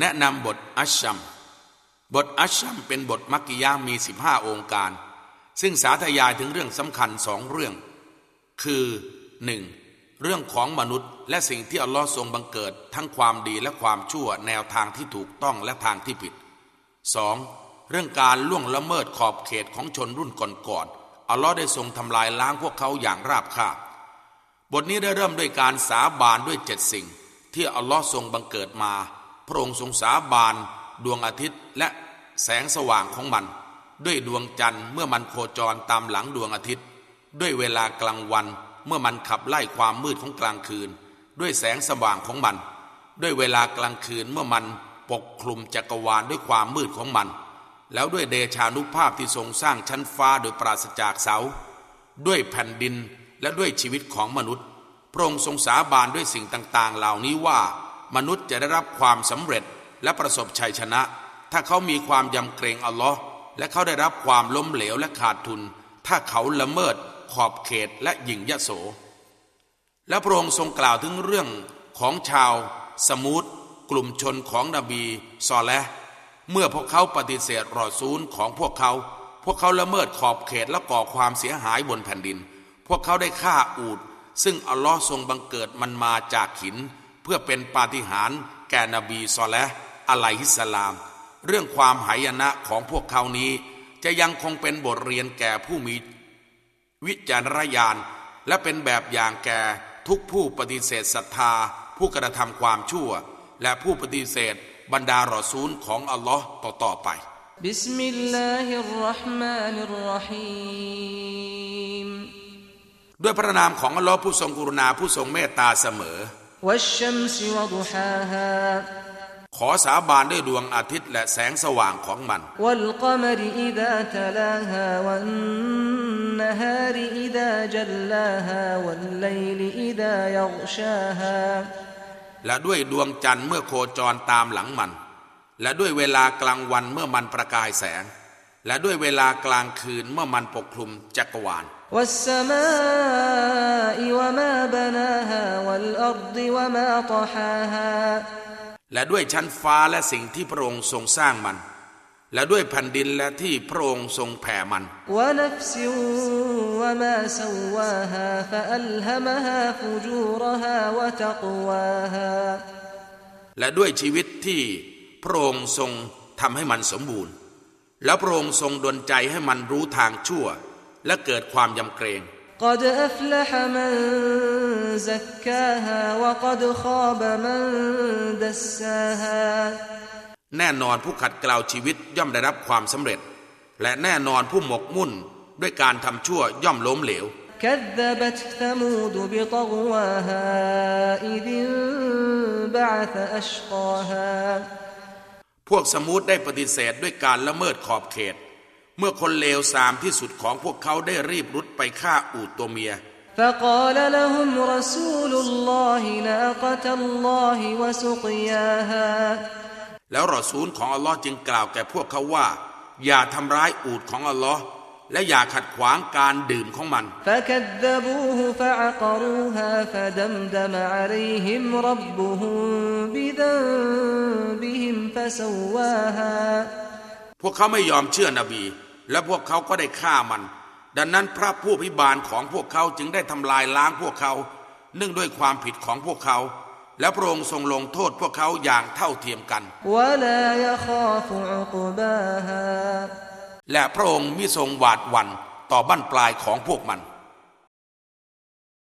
แนะนำบทอัชชัม บทอัชชัมเป็นบทมักกิยามี 15 องค์การ ซึ่งสาธยายถึงเรื่องสำคัญสองเรื่อง คือ 1. เรื่องของมนุษย์และสิ่งที่อัลลอฮ์ทรงบังเกิดทั้งความดีและความชั่วแนวทางที่ถูกต้องและทางที่ผิด 2. เรื่องการล่วงละเมิดขอบเขตของชนรุ่นก่อนๆอัลลอฮ์ได้ทรงทำลายล้างพวกเขาอย่างราบคาบบทนี้ได้เริ่มด้วยการสาบานด้วยเจ็ดสิ่ง ที่อัลลอฮ์ทรงบังเกิดมา ระองค์ทรงสาบาน ดวงอาทิตย์และแสงสว่างของมัน ด้วยดวงจันทร์เมื่อมันโคจรตามหลังดวงอาทิตย์ ด้วยเวลากลางวันเมื่อมันขับไล่ความมืดของกลางคืน ด้วยแสงสว่างของมัน ด้วยเวลากลางคืนเมื่อมันปกคลุมจักรวาลด้วยความมืดของมัน แล้วด้วยเดชานุภาพที่ทรงสร้างชั้นฟ้าโดยปราศจากเสา ด้วยแผ่นดินและด้วยชีวิตของมนุษย์พระองค์ทรงสาบานด้วยสิ่งต่างๆ เหล่านี้ว่า มนุษย์จะได้รับความสำเร็จและประสบชัยชนะ ถ้าเขามีความยำเกรงอัลลอฮ์และเขาได้รับความล้มเหลวและขาดทุน ถ้าเขาละเมิดขอบเขตและหยิ่งยโส และพระองค์ทรงกล่าวถึงเรื่องของชาว สมูทกลุ่มชนของนบีซอและเมื่อพวกเขาปฏิเสธรอซูลของพวกเขา พวกเขาละเมิดขอบเขตและก่อความเสียหายบนแผ่นดิน พวกเขาได้ฆ่าอูด ซึ่งอัลลอฮ์ทรงบังเกิดมันมาจากหิน เพื่อเป็นปาฏิหาริย์แก่นบีซอและอะลัยฮิสลาม เรื่องความหายนะของพวกเขานี้ จะยังคงเป็นบทเรียนแก่ผู้มี วิจารณญาณ และเป็นแบบอย่างแก่ทุกผู้ปฏิเสธศรัทธา ผู้กระทำความชั่ว และผู้ปฏิเสธบรรดารอซูลของอัลลอฮ์ต่อต่อไปبسم الله الرحمن الرحيمด้วยพระนามของอัลลอฮ์ผู้ทรงกรุณาผู้ทรงเมตตาเสมอ ขอสาบานด้วยดวงอาทิตย์และแสงสว่างของมัน และด้วยดวงจันทร์เมื่อโคจรตามหลังมัน และด้วยเวลากลางวันเมื่อมันประกายแสง และด้วยเวลากลางคืนเมื่อมันปกคลุมจักรวาล والسماء وما بناها والأرض وما طحاها และด้วยชั้นฟ้าและสิ่งที่พระองค์ทรงสร้างมัน และด้วยแผ่นดินและที่พระองค์ทรงแผ่มัน และด้วยชีวิตที่พระองค์ทรงทำให้มันสมบูรณ์ แล้วพระองค์ทรงดลใจให้มันรู้ทางชั่ว และเกิดความยำเกรง قد أفلح من زكاها وقد خاب من دساها แน่นอนผู้ขัดเกลาชีวิตย่อมได้รับความสำเร็จ และแน่นอนผู้หมกมุ่นด้วยการทำชั่วย่อมล้มเหลว كذبت ثمود بطغواها إذ انبعث أشقاها พวกสมูทได้ปฏิเสธด้วยการละเมิดขอบเขต เมื่อคนเลวสามที่สุดของพวกเขาได้รีบรุดไปฆ่าอูดตัวเมีย فقال لهم رسول الله ناقة الله وسقياها แล้วรอซูลของอัลลอฮ์จึงกล่าวแก่พวกเขาว่า อย่าทำร้ายอูดของอัลลอฮ์และอย่าขัดขวางการดื่มของมัน فكذبوه พวกเขาไม่ยอมเชื่อนบี และพวกเขาก็ได้ฆ่ามัน ดังนั้นพระผู้พิบาลของพวกเขาจึงได้ทำลายล้างพวกเขาเนื่องด้วยความผิดของพวกเขา และพระองค์ทรงลงโทษพวกเขาอย่างเท่าเทียมกัน และพระองค์มิทรงหวาดหวั่นต่อบั้นปลายของพวกมัน